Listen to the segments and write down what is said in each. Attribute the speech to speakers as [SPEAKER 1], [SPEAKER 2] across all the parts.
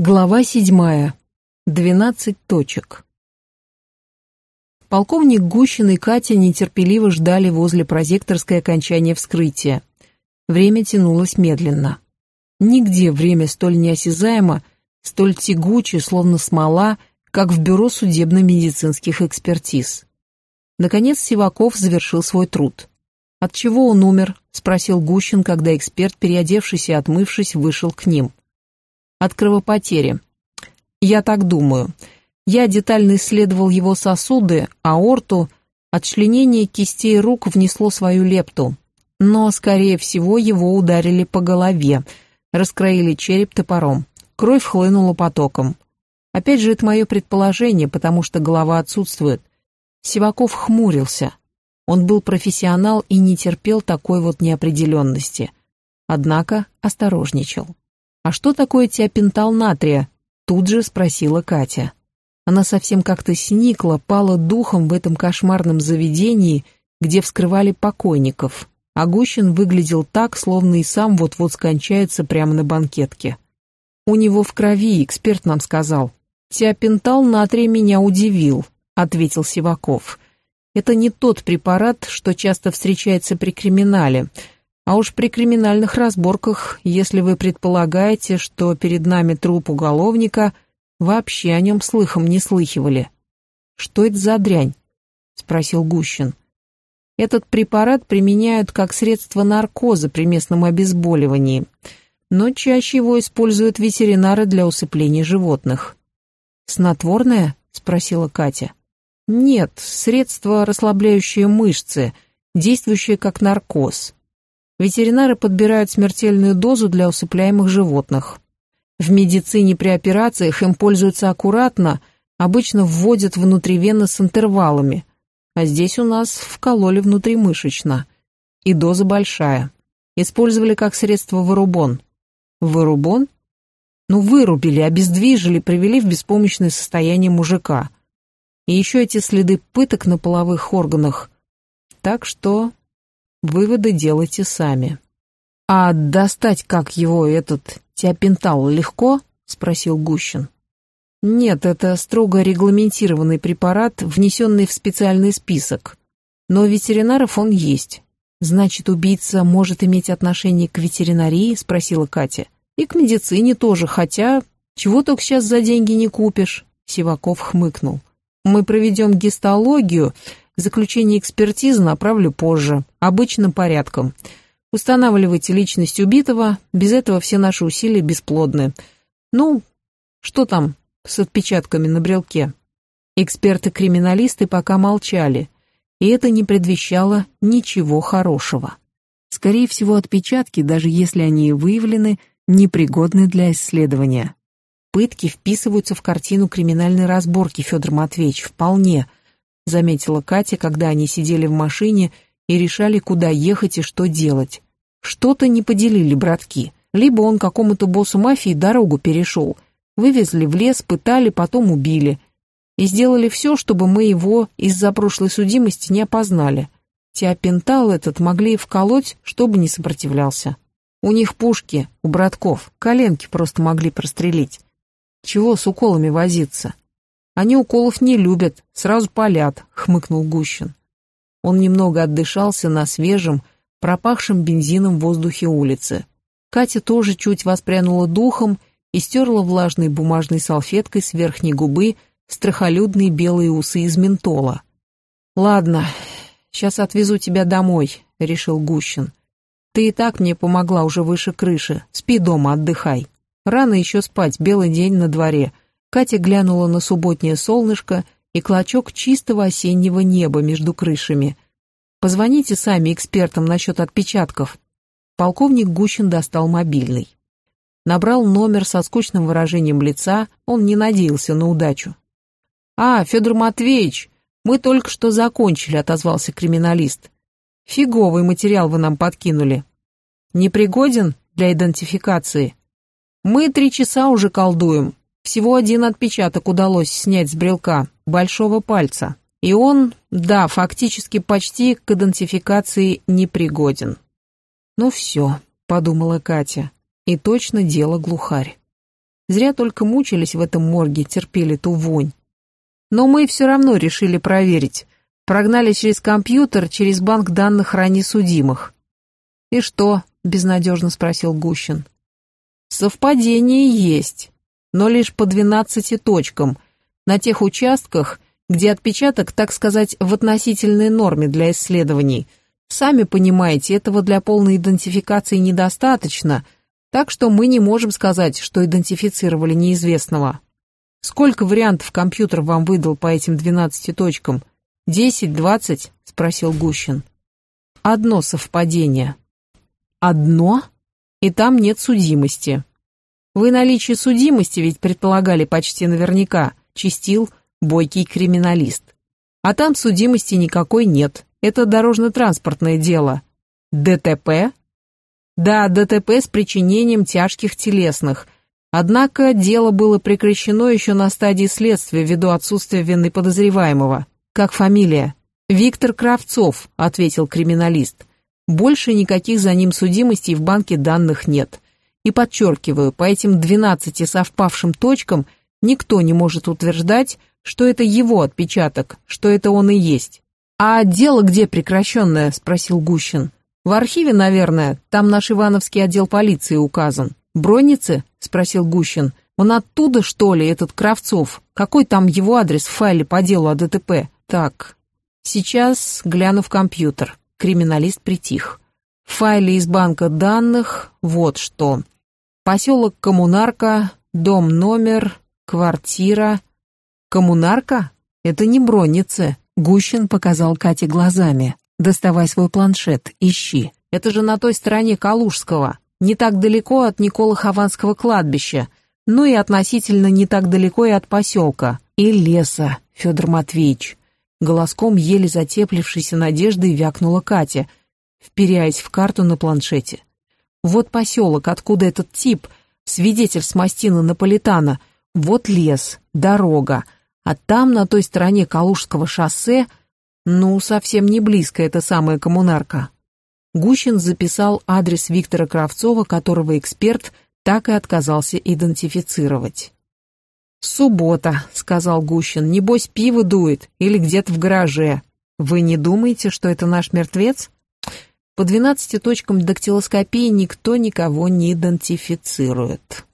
[SPEAKER 1] Глава седьмая. Двенадцать точек. Полковник Гущин и Катя нетерпеливо ждали возле прозекторской окончания вскрытия. Время тянулось медленно. Нигде время столь неосязаемо, столь тягуче, словно смола, как в бюро судебно-медицинских экспертиз. Наконец Сиваков завершил свой труд. «От чего он умер?» — спросил Гущин, когда эксперт, переодевшись и отмывшись, вышел к ним от кровопотери. Я так думаю. Я детально исследовал его сосуды, аорту, отчленение кистей рук внесло свою лепту. Но, скорее всего, его ударили по голове, раскроили череп топором. Кровь хлынула потоком. Опять же, это мое предположение, потому что голова отсутствует. Сиваков хмурился. Он был профессионал и не терпел такой вот неопределенности. Однако осторожничал. «А что такое тиопентал натрия?» Тут же спросила Катя. Она совсем как-то сникла, пала духом в этом кошмарном заведении, где вскрывали покойников. А Гущин выглядел так, словно и сам вот-вот скончается прямо на банкетке. «У него в крови, эксперт нам сказал. Тиопентал натрия меня удивил», — ответил Сиваков. «Это не тот препарат, что часто встречается при криминале». А уж при криминальных разборках, если вы предполагаете, что перед нами труп уголовника, вообще о нем слыхом не слыхивали. «Что это за дрянь?» — спросил Гущин. «Этот препарат применяют как средство наркоза при местном обезболивании, но чаще его используют ветеринары для усыпления животных». «Снотворное?» — спросила Катя. «Нет, средство, расслабляющее мышцы, действующее как наркоз». Ветеринары подбирают смертельную дозу для усыпляемых животных. В медицине при операциях им пользуются аккуратно, обычно вводят внутривенно с интервалами, а здесь у нас вкололи внутримышечно. И доза большая. Использовали как средство вырубон. Вырубон? Ну, вырубили, обездвижили, привели в беспомощное состояние мужика. И еще эти следы пыток на половых органах. Так что Выводы делайте сами. А достать как его этот тиопентал легко? Спросил Гущин. Нет, это строго регламентированный препарат, внесенный в специальный список. Но ветеринаров он есть. Значит, убийца может иметь отношение к ветеринарии? Спросила Катя. И к медицине тоже, хотя... Чего только сейчас за деньги не купишь? Сиваков хмыкнул. Мы проведем гистологию, Заключение экспертизы направлю позже, обычным порядком. Устанавливайте личность убитого, без этого все наши усилия бесплодны. Ну, что там с отпечатками на брелке? Эксперты-криминалисты пока молчали, и это не предвещало ничего хорошего. Скорее всего, отпечатки, даже если они и выявлены, непригодны для исследования. Пытки вписываются в картину криминальной разборки, Федор Матвеевич, вполне – заметила Катя, когда они сидели в машине и решали, куда ехать и что делать. Что-то не поделили братки. Либо он какому-то боссу мафии дорогу перешел, вывезли в лес, пытали, потом убили. И сделали все, чтобы мы его из-за прошлой судимости не опознали. Теопентал этот могли вколоть, чтобы не сопротивлялся. У них пушки, у братков, коленки просто могли прострелить. Чего с уколами возиться? Они уколов не любят, сразу палят», — хмыкнул Гущин. Он немного отдышался на свежем, пропахшем бензином воздухе улицы. Катя тоже чуть воспрянула духом и стерла влажной бумажной салфеткой с верхней губы страхолюдные белые усы из ментола. «Ладно, сейчас отвезу тебя домой», — решил Гущин. «Ты и так мне помогла уже выше крыши. Спи дома, отдыхай. Рано еще спать, белый день на дворе. Катя глянула на субботнее солнышко и клочок чистого осеннего неба между крышами. «Позвоните сами экспертам насчет отпечатков». Полковник Гущин достал мобильный. Набрал номер со скучным выражением лица, он не надеялся на удачу. «А, Федор Матвеевич, мы только что закончили», — отозвался криминалист. «Фиговый материал вы нам подкинули. Непригоден для идентификации. Мы три часа уже колдуем, всего один отпечаток удалось снять с брелка, большого пальца. И он, да, фактически почти к идентификации непригоден. «Ну все», — подумала Катя, — «и точно дело глухарь». Зря только мучились в этом морге, терпели ту вонь. Но мы все равно решили проверить. Прогнали через компьютер, через банк данных ранее судимых. «И что?» — безнадежно спросил Гущин. «Совпадение есть, но лишь по двенадцати точкам, на тех участках, где отпечаток, так сказать, в относительной норме для исследований. Сами понимаете, этого для полной идентификации недостаточно, так что мы не можем сказать, что идентифицировали неизвестного. Сколько вариантов компьютер вам выдал по этим двенадцати точкам? Десять, двадцать? Спросил Гущин. Одно совпадение. Одно? И там нет судимости. Вы наличие судимости ведь предполагали почти наверняка, чистил бойкий криминалист. А там судимости никакой нет. Это дорожно-транспортное дело. ДТП? Да, ДТП с причинением тяжких телесных – Однако дело было прекращено еще на стадии следствия ввиду отсутствия вины подозреваемого. Как фамилия? Виктор Кравцов, ответил криминалист. Больше никаких за ним судимостей в банке данных нет. И подчеркиваю, по этим 12 совпавшим точкам никто не может утверждать, что это его отпечаток, что это он и есть. «А дело где прекращенное?» – спросил Гущин. «В архиве, наверное, там наш Ивановский отдел полиции указан». «Бронницы?» — спросил Гущин. «Он оттуда, что ли, этот Кравцов? Какой там его адрес в файле по делу о ДТП?» «Так, сейчас гляну в компьютер». Криминалист притих. В файле из банка данных вот что. Поселок Коммунарка, дом номер, квартира. Коммунарка? Это не Бронницы. Гущин показал Кате глазами. «Доставай свой планшет, ищи. Это же на той стороне Калужского не так далеко от Никола Хованского кладбища, ну и относительно не так далеко и от поселка, и леса, Федор Матвеевич. Голоском еле затеплившейся надеждой вякнула Катя, вперяясь в карту на планшете. Вот поселок, откуда этот тип, свидетель с мастина Наполитана, вот лес, дорога, а там, на той стороне Калужского шоссе, ну, совсем не близко эта самая коммунарка. Гущин записал адрес Виктора Кравцова, которого эксперт так и отказался идентифицировать. «Суббота», — сказал Гущин, — «небось пиво дует или где-то в гараже. Вы не думаете, что это наш мертвец?» По двенадцати точкам дактилоскопии никто никого не идентифицирует.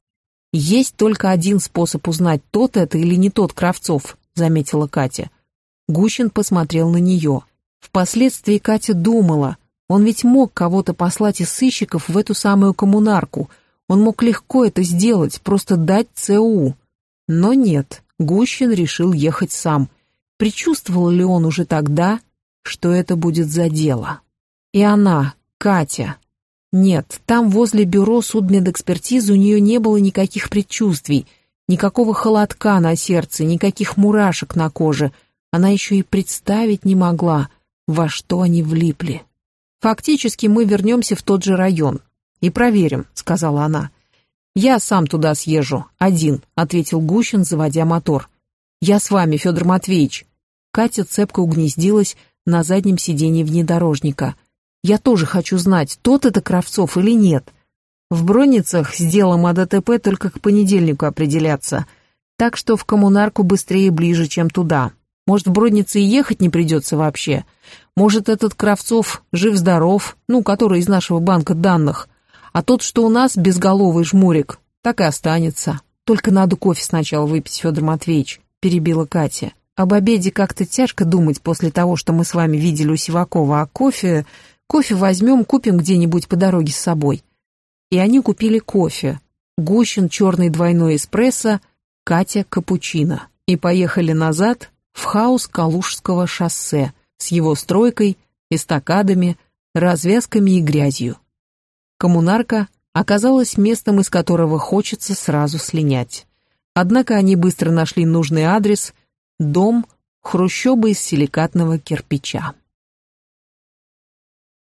[SPEAKER 1] «Есть только один способ узнать, тот это или не тот Кравцов», — заметила Катя. Гущин посмотрел на нее. Впоследствии Катя думала, он ведь мог кого-то послать из сыщиков в эту самую коммунарку. Он мог легко это сделать, просто дать ЦУ. Но нет, Гущин решил ехать сам. Причувствовал ли он уже тогда, что это будет за дело? И она, Катя. Нет, там возле бюро судмедэкспертизы у нее не было никаких предчувствий, никакого холодка на сердце, никаких мурашек на коже. Она еще и представить не могла, во что они влипли. Фактически мы вернемся в тот же район. И проверим, сказала она. Я сам туда съезжу, один, ответил Гущин, заводя мотор. Я с вами, Федор Матвеевич. Катя цепко угнездилась на заднем сиденье внедорожника. Я тоже хочу знать, тот это Кравцов или нет. В Бронницах с делом о ДТП только к понедельнику определяться, так что в коммунарку быстрее и ближе, чем туда. Может, в Броднице и ехать не придется вообще. Может, этот Кравцов жив-здоров, ну, который из нашего банка данных. А тот, что у нас, безголовый жмурик, так и останется. Только надо кофе сначала выпить, Федор Матвеевич, перебила Катя. Об обеде как-то тяжко думать после того, что мы с вами видели у Сивакова, а кофе... Кофе возьмем, купим где-нибудь по дороге с собой. И они купили кофе. Гущин черный двойной эспрессо, Катя капучино. И поехали назад в хаос Калужского шоссе с его стройкой, эстакадами, развязками и грязью. Коммунарка оказалась местом, из которого хочется сразу слинять. Однако они быстро нашли нужный адрес – дом хрущобы из силикатного кирпича.